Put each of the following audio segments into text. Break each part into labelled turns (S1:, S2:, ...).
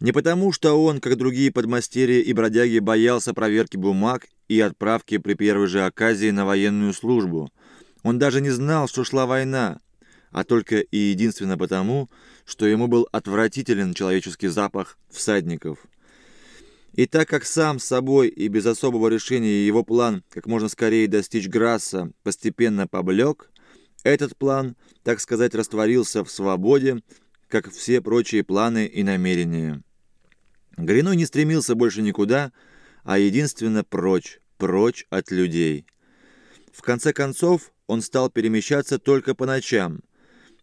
S1: Не потому, что он, как другие подмастерья и бродяги, боялся проверки бумаг и отправки при первой же оказии на военную службу. Он даже не знал, что шла война, а только и единственно потому, что ему был отвратителен человеческий запах всадников. И так как сам с собой и без особого решения его план как можно скорее достичь Грасса постепенно поблек, этот план, так сказать, растворился в свободе, как все прочие планы и намерения. Гриной не стремился больше никуда, а единственно прочь, прочь от людей. В конце концов, он стал перемещаться только по ночам.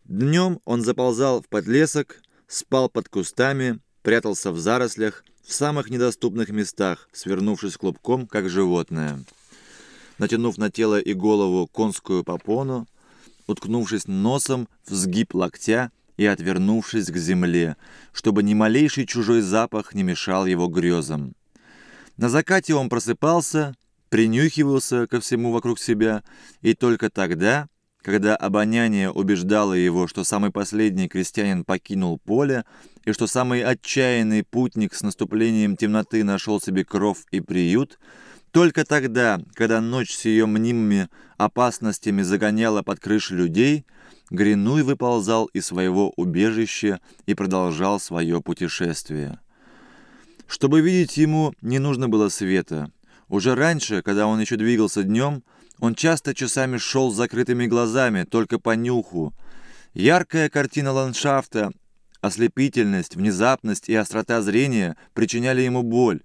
S1: Днем он заползал в подлесок, спал под кустами, прятался в зарослях, в самых недоступных местах, свернувшись клубком, как животное. Натянув на тело и голову конскую попону, уткнувшись носом в сгиб локтя и отвернувшись к земле, чтобы ни малейший чужой запах не мешал его грезам. На закате он просыпался, принюхивался ко всему вокруг себя, и только тогда, когда обоняние убеждало его, что самый последний крестьянин покинул поле, и что самый отчаянный путник с наступлением темноты нашел себе кров и приют, только тогда, когда ночь с ее мнимыми опасностями загоняла под крыши людей, Гринуй выползал из своего убежища и продолжал свое путешествие. Чтобы видеть ему, не нужно было света. Уже раньше, когда он еще двигался днем, он часто часами шел с закрытыми глазами, только по нюху. Яркая картина ландшафта, ослепительность, внезапность и острота зрения причиняли ему боль.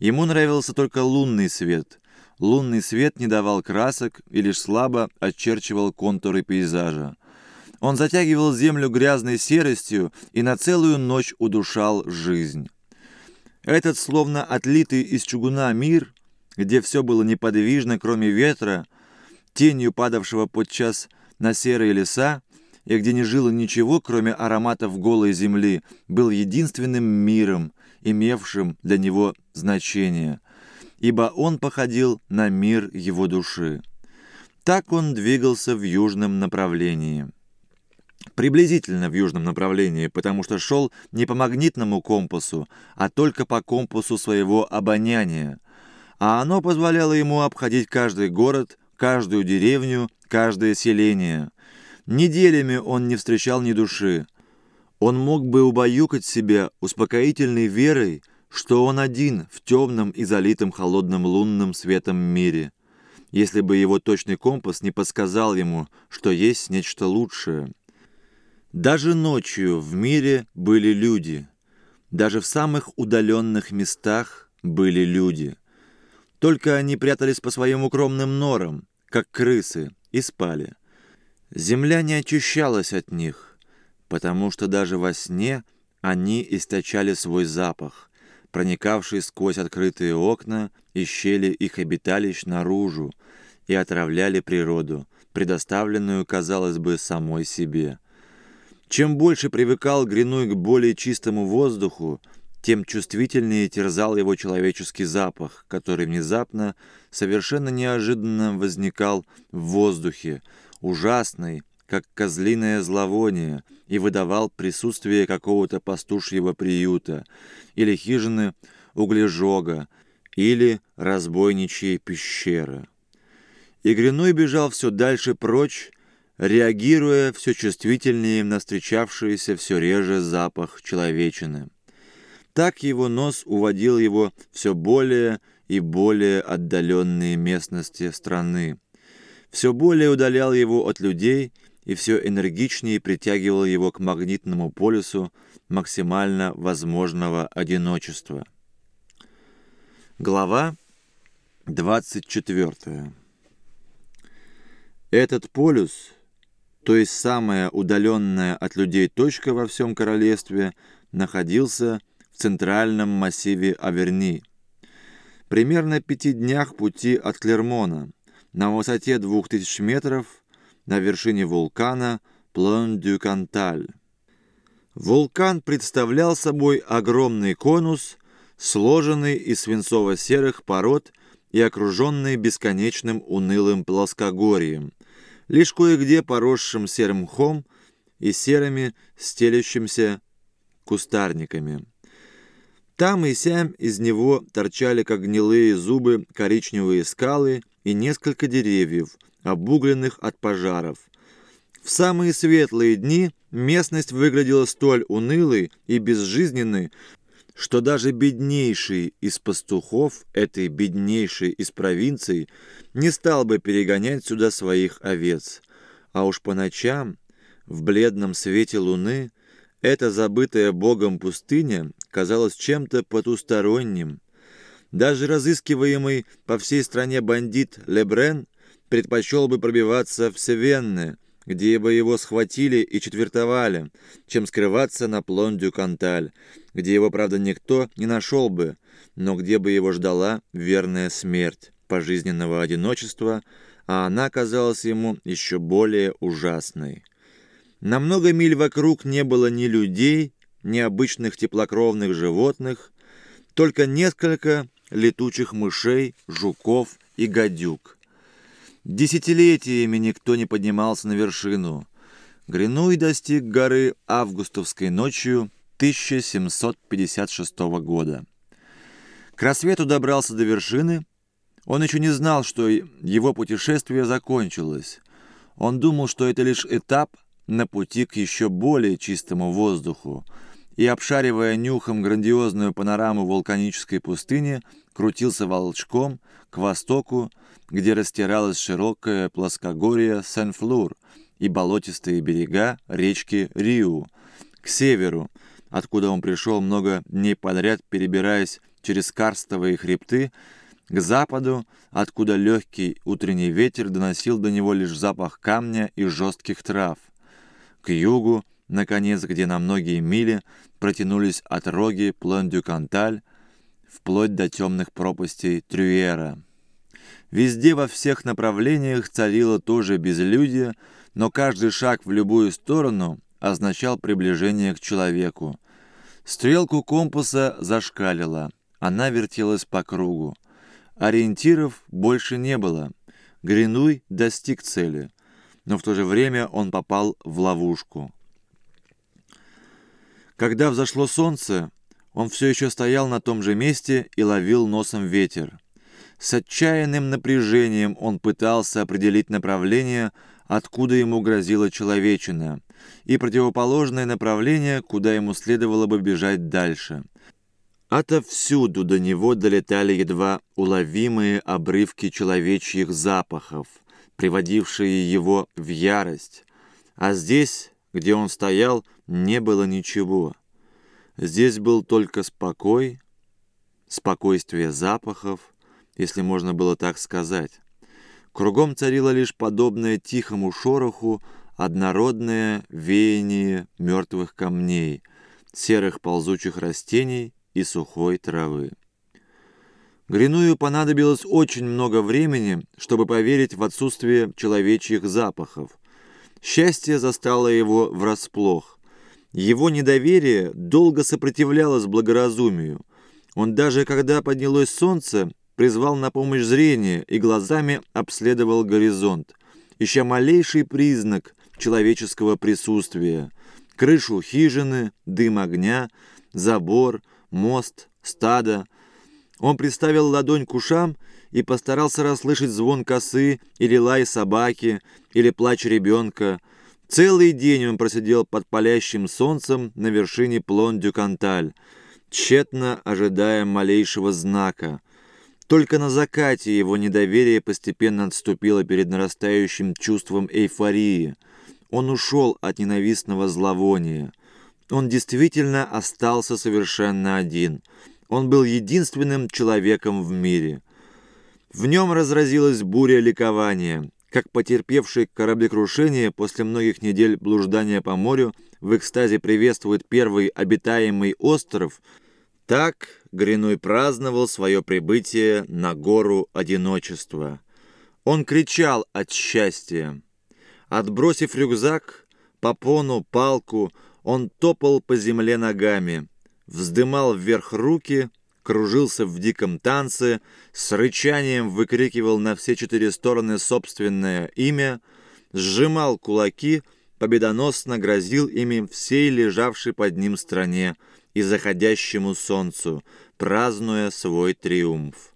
S1: Ему нравился только лунный свет. Лунный свет не давал красок и лишь слабо очерчивал контуры пейзажа. Он затягивал землю грязной серостью и на целую ночь удушал жизнь. Этот словно отлитый из чугуна мир, где все было неподвижно, кроме ветра, тенью падавшего подчас на серые леса, и где не жило ничего, кроме ароматов голой земли, был единственным миром, имевшим для него значение, ибо он походил на мир его души. Так он двигался в южном направлении. Приблизительно в южном направлении, потому что шел не по магнитному компасу, а только по компасу своего обоняния, а оно позволяло ему обходить каждый город, каждую деревню, каждое селение. Неделями он не встречал ни души, он мог бы убаюкать себя успокоительной верой, что он один в темном и залитом холодным лунным светом мире, если бы его точный компас не подсказал ему, что есть нечто лучшее. Даже ночью в мире были люди, даже в самых удаленных местах были люди. Только они прятались по своим укромным норам, как крысы, и спали. Земля не очищалась от них, потому что даже во сне они источали свой запах, проникавший сквозь открытые окна и щели их обиталищ наружу, и отравляли природу, предоставленную, казалось бы, самой себе. Чем больше привыкал Гринуй к более чистому воздуху, тем чувствительнее терзал его человеческий запах, который внезапно, совершенно неожиданно возникал в воздухе, ужасный, как козлиное зловоние, и выдавал присутствие какого-то пастушьего приюта или хижины углежога или разбойничьей пещеры. И Гриной бежал все дальше прочь, реагируя все чувствительнее на встречавшийся все реже запах человечины. Так его нос уводил его все более и более отдаленные местности страны, все более удалял его от людей – и все энергичнее притягивал его к магнитному полюсу максимально возможного одиночества. Глава 24. Этот полюс, то есть самая удаленная от людей точка во всем королевстве, находился в центральном массиве Аверни. Примерно пяти днях пути от Клермона, на высоте 2000 метров – на вершине вулкана План-дю-Канталь. Вулкан представлял собой огромный конус, сложенный из свинцово-серых пород и окруженный бесконечным унылым плоскогорьем, лишь кое-где поросшим серым мхом и серыми стелющимся кустарниками. Там и сям из него торчали, как гнилые зубы, коричневые скалы и несколько деревьев, обугленных от пожаров. В самые светлые дни местность выглядела столь унылой и безжизненной, что даже беднейший из пастухов этой беднейшей из провинций не стал бы перегонять сюда своих овец. А уж по ночам, в бледном свете луны, эта забытая Богом пустыня казалась чем-то потусторонним. Даже разыскиваемый по всей стране бандит Лебрен предпочел бы пробиваться в Севенне, где бы его схватили и четвертовали, чем скрываться на Плон-дю-Канталь, где его, правда, никто не нашел бы, но где бы его ждала верная смерть пожизненного одиночества, а она казалась ему еще более ужасной. На много миль вокруг не было ни людей, ни обычных теплокровных животных, только несколько летучих мышей, жуков и гадюк. Десятилетиями никто не поднимался на вершину. Гринуй достиг горы августовской ночью 1756 года. К рассвету добрался до вершины. Он еще не знал, что его путешествие закончилось. Он думал, что это лишь этап на пути к еще более чистому воздуху, и, обшаривая нюхом грандиозную панораму вулканической пустыни, крутился волчком к востоку, где растиралась широкая плоскогорье Сен-Флур и болотистые берега речки Риу, к северу, откуда он пришел много дней подряд, перебираясь через карстовые хребты, к западу, откуда легкий утренний ветер доносил до него лишь запах камня и жестких трав, к югу, наконец, где на многие мили протянулись отроги План-дю-Канталь, вплоть до темных пропастей Трюера. Везде во всех направлениях царило тоже безлюдие, но каждый шаг в любую сторону означал приближение к человеку. Стрелку компаса зашкалила, она вертелась по кругу. Ориентиров больше не было. Гринуй достиг цели, но в то же время он попал в ловушку. Когда взошло солнце, он все еще стоял на том же месте и ловил носом ветер. С отчаянным напряжением он пытался определить направление, откуда ему грозила человечина, и противоположное направление, куда ему следовало бы бежать дальше. Отовсюду до него долетали едва уловимые обрывки человечьих запахов, приводившие его в ярость. А здесь, где он стоял, не было ничего. Здесь был только спокой, спокойствие запахов, если можно было так сказать. Кругом царило лишь подобное тихому шороху однородное веяние мертвых камней, серых ползучих растений и сухой травы. Гриную понадобилось очень много времени, чтобы поверить в отсутствие человечьих запахов. Счастье застало его врасплох. Его недоверие долго сопротивлялось благоразумию. Он даже, когда поднялось солнце, призвал на помощь зрение и глазами обследовал горизонт, ища малейший признак человеческого присутствия. Крышу хижины, дым огня, забор, мост, стадо. Он приставил ладонь к ушам и постарался расслышать звон косы или лай собаки, или плач ребенка. Целый день он просидел под палящим солнцем на вершине Плон-дю-Канталь, тщетно ожидая малейшего знака. Только на закате его недоверие постепенно отступило перед нарастающим чувством эйфории. Он ушел от ненавистного зловония. Он действительно остался совершенно один. Он был единственным человеком в мире. В нем разразилась буря ликования, как потерпевший кораблекрушение после многих недель блуждания по морю в экстазе приветствует первый обитаемый остров – так Гриной праздновал свое прибытие на гору одиночества. Он кричал от счастья. Отбросив рюкзак, попону, палку, он топал по земле ногами, вздымал вверх руки, кружился в диком танце, с рычанием выкрикивал на все четыре стороны собственное имя, сжимал кулаки, победоносно грозил ими всей лежавшей под ним стране, и заходящему солнцу, празднуя свой триумф.